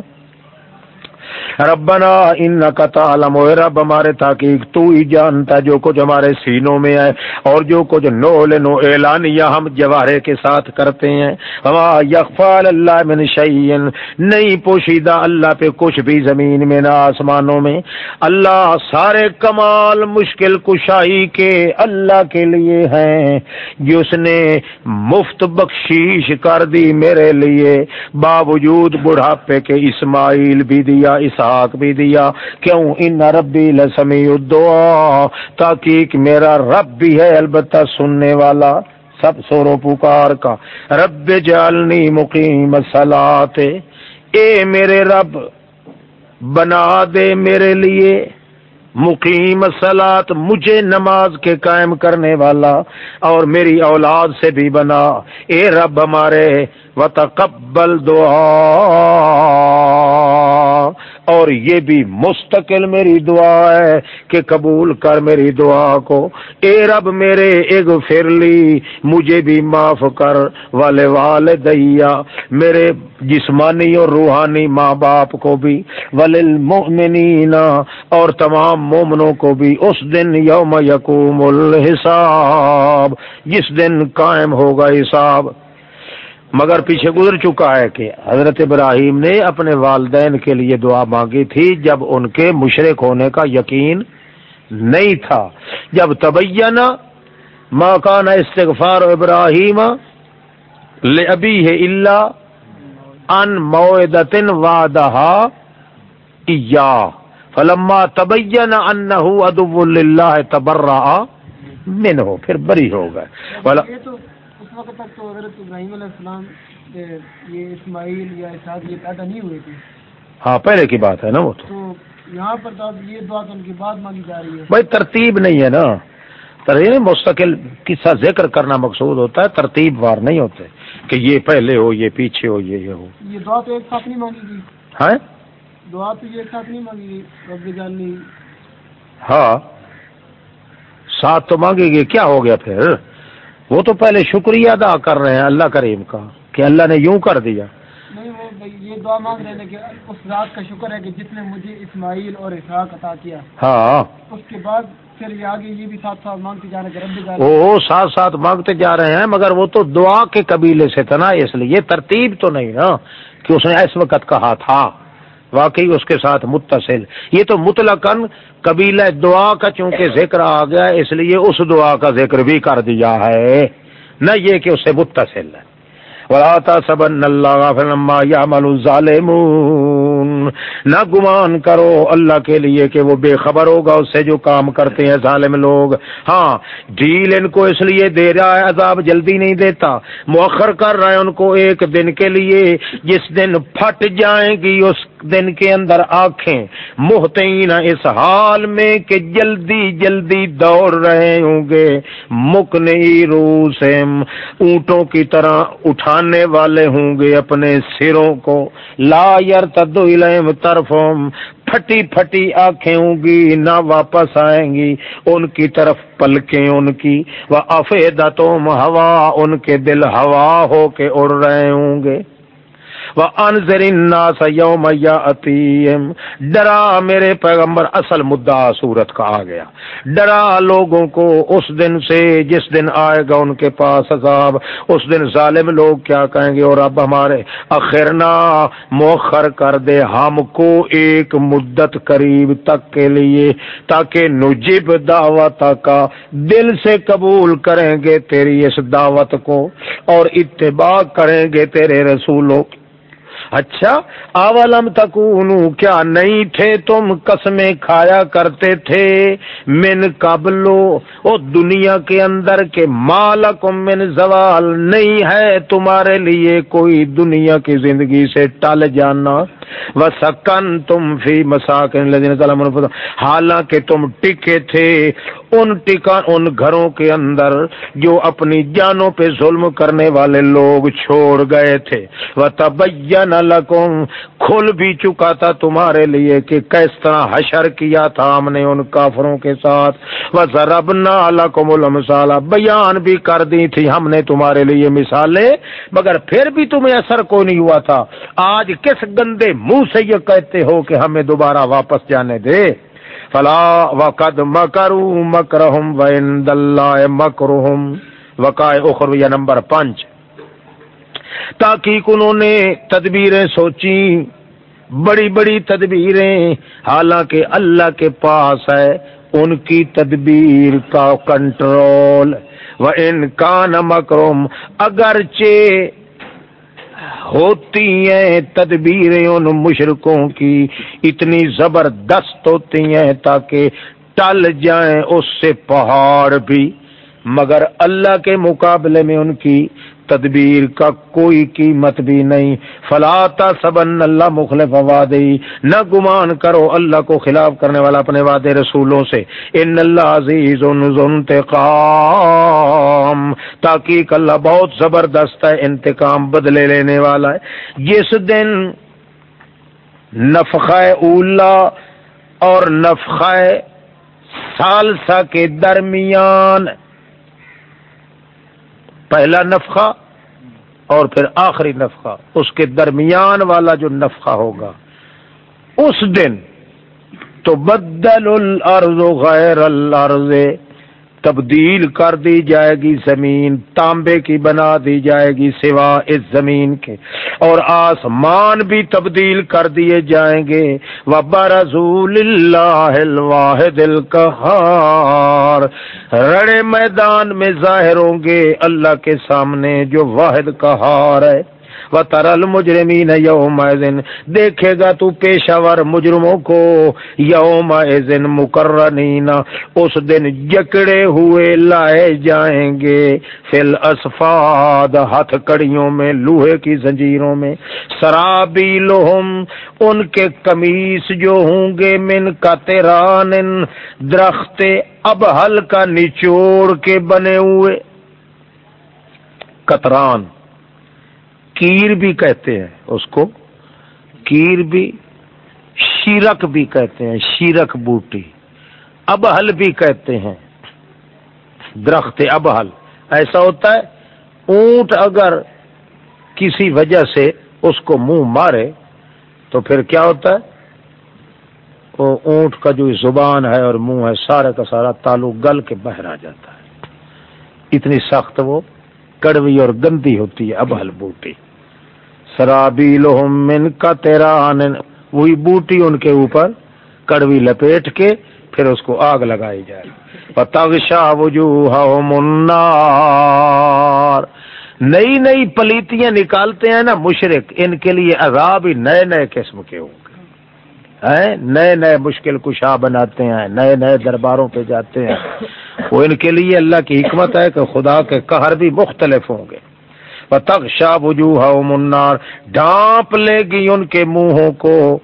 ربنا انکا تعلم و رب ہمارے تحقیق تو ہی جانتا جو کچھ ہمارے سینوں میں ہے اور جو کچھ نو لنو اعلان یا ہم جوارے کے ساتھ کرتے ہیں۔ وما یخفال اللہ من شیئن نہیں پوشیدہ اللہ پہ کچھ بھی زمین میں نہ آسمانوں میں۔ اللہ سارے کمال مشکل کشائی کے اللہ کے لیے ہیں۔ جس نے مفت بخشیش کر دی میرے لیے، باوجود بڑھاپے کے اسماعیل بھی دیا۔ اسحاق بھی دیا، کیوں؟ ان ربی لسمی الدعا، تاکہ میرا رب بھی ہے البتہ سننے والا سب سورو پکار کا۔ رب جالنی مقیم سلات اے میرے رب، بنا دے میرے لیے مقیم سلاد مجھے نماز کے قائم کرنے والا اور میری اولاد سے بھی بنا۔ اے رب ہمارے و تقبل دعا۔ اور یہ بھی مستقل میری دعا ہے کہ قبول کر میری دعا کو۔ اے رب میرے ایک فرلی مجھے بھی معاف کر۔ والے والے دیا میرے جسمانی اور روحانی ماں باپ کو بھی۔ وللمؤمنین اور تمام مومنوں کو بھی۔ اس دن یوم یقوم الحساب، جس دن قائم ہوگا حساب۔ مگر پیچھے گزر چکا ہے کہ حضرت ابراہیم نے اپنے والدین کے لیے دعا مانگی تھی جب ان کے مشرق ہونے کا یقین نہیں تھا۔ جب تبینہ مکان استغفار ابراہیم ابھی ہے اللہ ان موعدتن وعدہا ایا فلما تبین انہ ادو للہ تبرع منہ پھر بری ہو گئے۔ وقت تک تو حضرت ابراہیم علیہ السلام کے یہ اسماعیل یا اسحاق یہ پیدا نہیں ہوئے تھے۔ ہاں پہلے کی بات ہے نا وہ تو۔ یہاں پر تو اب یہ دعا تو ان کی بعد مانگی جا رہی ہے۔ بھائی ترتیب نہیں ہے نا۔ ترتیب مستقل قصہ ذکر کرنا مقصود ہوتا ہے ترتیب وار نہیں ہوتے کہ یہ پہلے ہو یہ پیچھے ہو یہ یہ ہو۔ یہ دعا تو ایک ساتھ نہیں مانگی گئی۔ ہیں دعا تو یہ ایک ساتھ نہیں مانگی گئی رب جانی ہاں۔ ساتھ تو مانگے گی کیا ہو گیا پھر؟ وہ تو پہلے شکریہ ادا کر رہے ہیں اللہ کریم کا کہ اللہ نے یوں کر دیا۔ نہیں وہ بھائی یہ دعا مانگ رہے کہ اس ذات کا شکر ہے کہ جس نے مجھے اسماعیل اور اسحاق عطا کیا۔ ہاں۔ اس کے بعد پھر یہ آگے یہ بھی ساتھ ساتھ مانگتے جا رہے ہیں وہ ساتھ ساتھ مانگتے جا رہے ہیں مگر وہ تو دعا کے قبیلے سے تھا نا اس لیے ترتیب تو نہیں نا کہ اس نے اس وقت کہا تھا۔ واقعی اس کے ساتھ متصل۔ یہ تو مطلقاً قبیلہ دعا کا چونکہ ذکر آ گیا، اس لیے اس دعا کا ذکر بھی کر دیا ہے۔ نہ یہ کہ اس سے متصل۔ ہے وَلَا نہ گمان کرو اللہ کے لیے کہ وہ بے خبر ہوگا، اس سے جو کام کرتے ہیں ظالم لوگ۔ ہاں ڈیل ان کو اس لیے دے رہا ہے، عذاب جلدی نہیں دیتا۔ مؤخر کر رہا ہے ان کو ایک دن کے لیے، جس دن پھٹ جائیں گی اس دن کے اندر آنکھیں محتین اس حال میں کہ جلدی جلدی دوڑ رہے ہوں گے۔ مکنی روسم اونٹوں کی طرح اٹھانے والے ہوں گے اپنے سروں کو۔ لا یر طرفم پھٹی پھٹی آنکھیں ہوں گی، نہ واپس آئیں گی۔ ان کی طرف پلکیں ان کی۔ وہ افیدا ہوا، ان کے دل ہوا ہو کے اڑ رہے ہوں گے۔ وہ انضر الناس یوم یاتیم ڈرا میرے پیغمبر، اصل مدعا صورت کا آ گیا۔ ڈرا لوگوں کو اس دن سے جس دن آئے گا ان کے پاس عذاب، اس دن ظالم لوگ کیا کہیں گے؟ اور اب ہمارے، اخرنا مؤخر کر دے ہم کو ایک مدت قریب تک کے لیے، تاکہ نجیب دعوت کا دل سے قبول کریں گے تیری اس دعوت کو، اور اتباع کریں گے تیرے رسولوں کی اچھا اولم تکونو، کیا نہیں تھے تم قسمیں کھایا کرتے تھے؟ من قبلو، او دنیا کے اندر کے مالکم من زوال، نہیں ہے تمہارے لیے کوئی دنیا کی زندگی سے ٹل جانا۔ وسکن تم فی مساکن الذین ظلموا حالانکہ تم ٹکے تھے ان ٹکا، ان گھروں کے اندر جو اپنی جانوں پہ ظلم کرنے والے لوگ چھوڑ گئے تھے۔ وہ تبین لکم، کھل بھی چکا تھا تمہارے لیے کہ کس طرح حشر کیا تھا ہم نے ان کافروں کے ساتھ۔ وہ ضربنا لکم بیان بھی کر دی تھی ہم نے تمہارے لیے مثالیں، مگر پھر بھی تمہیں اثر کو نہیں ہوا تھا۔ آج کس گندے منہ سے یہ کہتے ہو کہ ہمیں دوبارہ واپس جانے دے؟ فلا وقد مکرو مکرہم وعند اللہ مکرہم وقائے اخرویہ نمبر پانچ۔ تاکہ انہوں نے تدبیریں سوچی بڑی بڑی تدبیریں، حالانکہ اللہ کے پاس ہے ان کی تدبیر کا کنٹرول۔ و ان کا مکرم اگرچہ ہوتی ہیں تدبیریں ان مشرکوں کی، اتنی زبردست ہوتی ہیں تاکہ ٹل جائیں اس سے پہاڑ بھی۔ مگر اللہ کے مقابلے میں ان کی تدبیر کا کوئی قیمت بھی نہیں۔ فلاتا سبن اللہ مخلف وعدی نہ گمان کرو اللہ کو خلاف کرنے والا اپنے وعدے رسولوں سے۔ ان اللہ عزیز انتقام۔ تاکہ اللہ بہت زبردست ہے، انتقام بدلے لینے والا ہے۔ جس دن نفخہ اولا اور نفخہ سالسا کے درمیان پہلا نفخہ اور پھر آخری نفخہ، اس کے درمیان والا جو نفخہ ہوگا۔ اس دن تو بدل الارض غیر الارض تبدیل کر دی جائے گی زمین، تانبے کی بنا دی جائے گی سوا اس زمین کے۔ اور آسمان بھی تبدیل کر دیے جائیں گے۔ وہ برضول اللہ الواحد القہار رڑے میدان میں ظاہر ہوں گے اللہ کے سامنے جو واحد کہار ہے۔ وہ ترل مجرمین یوم دیکھے گا تو پیشاور مجرموں کو یوم مقررین اس دن جکڑے ہوئے لائے جائیں گے۔ فل اسفاد ہاتھ کڑیوں میں، لوہے کی زنجیروں میں۔ سرابی لوہم ان کے کمیس جو ہوں گے، من کا تیران درخت اب ہلکا نچوڑ کے بنے ہوئے۔ کتران کیر بھی کہتے ہیں اس کو، کیر بھی، شیرک بھی کہتے ہیں، شیرک بوٹی، ابہل بھی کہتے ہیں، درخت ابہل۔ ایسا ہوتا ہے، اونٹ اگر کسی وجہ سے اس کو منہ مارے، تو پھر کیا ہوتا ہے؟ وہ اونٹ کا جو زبان ہے اور منہ ہے، سارا کا سارا تالو گل کے بہر آ جاتا ہے۔ اتنی سخت وہ کڑوی اور گندی ہوتی ہے، ابہل بوٹی۔ سرابی من کا تیرا وہی بوٹی ان کے اوپر کڑوی لپیٹ کے پھر اس کو آگ لگائی جائے۔ شاہ وجوہ منار نئی نئی پلیتیاں نکالتے ہیں نا مشرق، ان کے لیے عذاب ہی نئے نئے قسم کے ہوں گے۔ نئے نئے مشکل کشا بناتے ہیں، نئے نئے درباروں پہ جاتے ہیں۔ وہ ان کے لیے اللہ کی حکمت ہے کہ خدا کے قہر بھی مختلف ہوں گے۔ تک وجوہ منار ڈانپ لے گی ان کے منہوں کو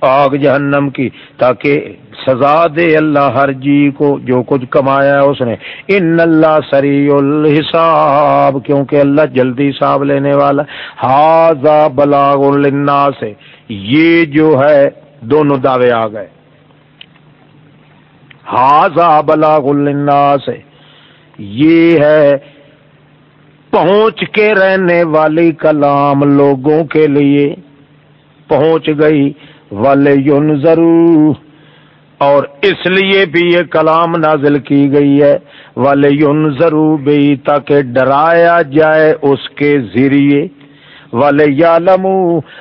آگ جہنم کی، تاکہ سزا دے اللہ ہر جی کو، جو کچھ کمایا ہے اس نے۔ ان اللہ سری الحساب، کیونکہ اللہ جلدی حساب لینے والا ہاضا بلاغ الناس سے یہ جو ہے، دونوں دعوے آ گئے۔ ہاضا بلاغ الناس سے یہ ہے پہنچ کے رہنے والی کلام لوگوں کے لیے پہنچ گئی والے یون ضرور۔ اور اس لیے بھی یہ کلام نازل کی گئی ہے والے یون ضرور بھی تاکہ ڈرایا جائے اس کے ذریعے۔ والے یا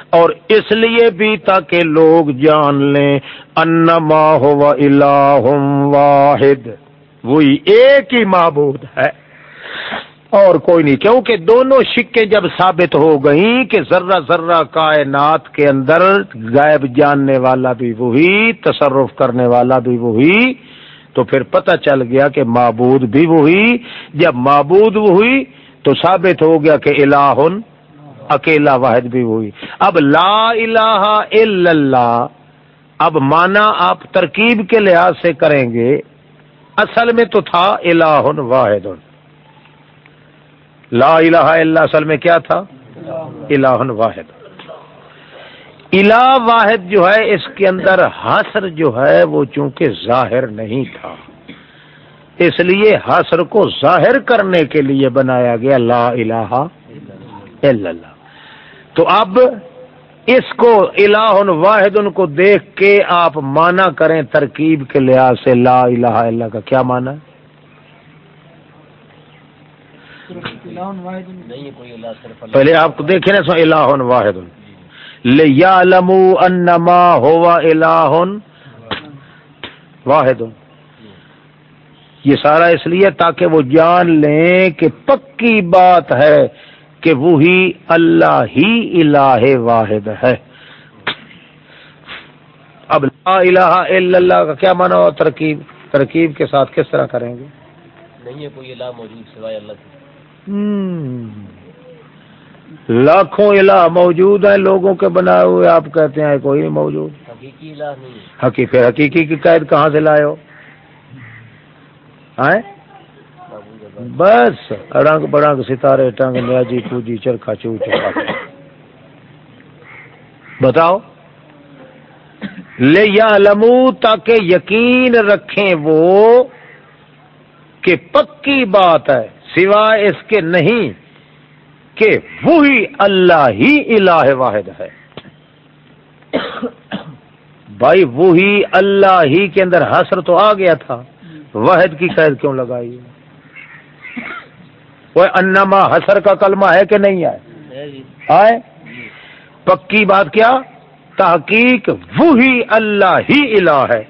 اور اس لیے بھی تاکہ لوگ جان لیں، انما ہو الہ واحد۔ وہی ایک ہی معبود ہے۔ اور کوئی نہیں، کیونکہ دونوں شکے جب ثابت ہو گئیں کہ ذرہ ذرہ کائنات کے اندر غائب جاننے والا بھی وہی، تصرف کرنے والا بھی وہی، تو پھر پتہ چل گیا کہ معبود بھی وہی۔ جب معبود وہی، تو ثابت ہو گیا کہ الہ اکیلا واحد بھی وہی۔ اب لا الہ الا اللہ، اب مانا آپ ترکیب کے لحاظ سے کریں گے، اصل میں تو تھا الہ واحد۔ لا الہ الا اصل میں کیا تھا؟ الہ واحد۔ الہ واحد جو ہے، اس کے اندر حسر جو ہے، وہ چونکہ ظاہر نہیں تھا۔ اس لیے حسر کو ظاہر کرنے کے لیے بنایا گیا لا الہ الا اللہ۔ تو اب اس کو الہ واحد ان کو دیکھ کے آپ مانا کریں ترکیب کے لحاظ سے لا الہ الا کا کیا مانا ہے؟ پہلے آپ کو دیکھیں نا سو الہ واحد۔ انما ہوا الہ واحد۔ یہ سارا اس لیے تاکہ وہ جان لیں کہ پکی بات ہے کہ وہی اللہ ہی الہ واحد ہے۔ اب لا الہ الا اللہ کا کیا مانا ہوا ترکیب؟ ترکیب کے ساتھ کس طرح کریں گے؟ نہیں ہے کوئی الہ موجود سوائے اللہ کی لاکھوں الہ موجود ہیں لوگوں کے بنائے ہوئے آپ کہتے ہیں کوئی موجود۔ حقیقی حقیقی حقیقی کی قید کہاں سے لائے ہو؟ بس رنگ برنگ ستارے ٹنگ نیاجی پوجی چرخا چو چکا۔ بتاؤ۔ لے یا لمو تاکہ یقین رکھیں وہ کہ پکی بات ہے۔ سوائے اس کے نہیں کہ وہی اللہ ہی الہ واحد ہے۔ بھائی، وہی اللہ ہی کے اندر حسر تو آ گیا تھا۔ واحد کی قید کیوں لگائی؟ وہ انما حسر کا کلمہ ہے کہ نہیں ہے آئے؟ پکی بات کیا؟ تحقیق وہی اللہ ہی الہ ہے۔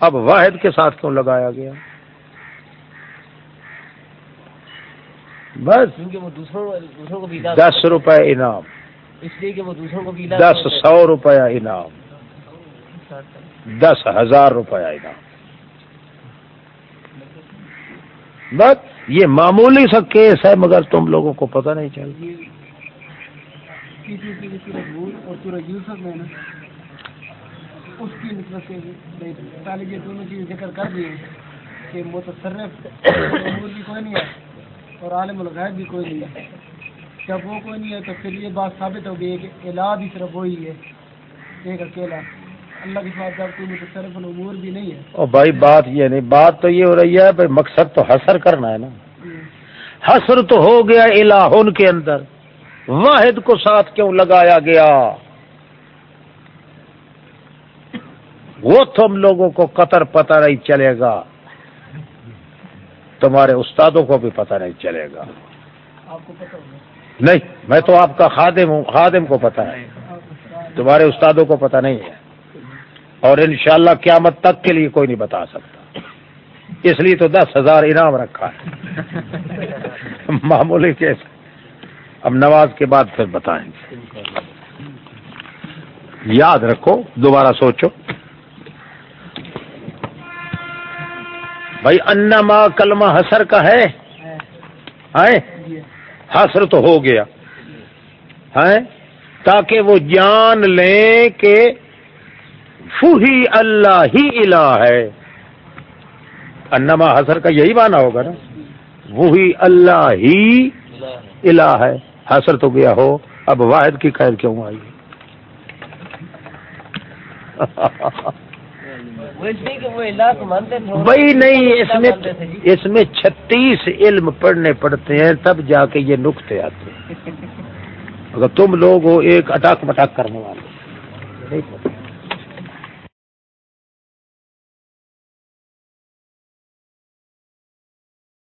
اب واحد کے ساتھ کیوں لگایا گیا؟ بس وہ دوسروں دوسروں کو بھی دس روپے انعام۔ اس لیے کہ وہ دوسروں کو بھی دس سو روپیہ انعام۔ دس ہزار روپیہ انعام۔ بس یہ معمولی سا کیس ہے مگر تم لوگوں کو پتہ نہیں چل اور عالم الغیب بھی کوئی نہیں ہے۔ جب وہ کوئی نہیں ہے تو پھر یہ بات ثابت ہو گئی ہے کہ الہ بھی صرف وہی ہے۔ ایک اکیلا۔ اللہ کے ساتھ جب کوئی متصرف الامور بھی نہیں ہے۔ او بھائی بات یہ نہیں بات تو یہ ہو رہی ہے بھائی مقصد تو حسر کرنا ہے نا۔ حسر تو ہو گیا الہن کے اندر۔ واحد کو ساتھ کیوں لگایا گیا؟ وہ تم لوگوں کو قطر پتہ نہیں چلے گا۔ تمہارے استادوں کو بھی پتہ نہیں چلے گا۔ نہیں، میں تو آپ کا خادم ہوں، خادم کو پتہ ہے۔ تمہارے استادوں کو پتہ نہیں ہے۔ اور انشاءاللہ قیامت تک کے لیے کوئی نہیں بتا سکتا۔ اس لیے تو دس ہزار انعام رکھا ہے۔ معمولی کیس۔ اب نواز کے بعد پھر بتائیں گے۔ یاد رکھو، دوبارہ سوچو۔ بھائی انما کلمہ حسر کا ہے؟ حسر تو ہو گیا۔ ہے تاکہ وہ جان لیں کہ وہی اللہ ہی الہ ہے۔ انما حسر کا یہی معنی ہوگا نا۔ وہی اللہ ہی الہ ہے۔ حسر تو گیا ہو۔ اب واحد کی قید کیوں آئی؟ بھائی نہیں اس میں۔ اس میں چھتیس علم پڑھنے پڑتے ہیں تب جا کے یہ نقطے آتے ہیں اگر تم لوگ ہو ایک اٹاک مٹاک کرنے والے نہیں پتا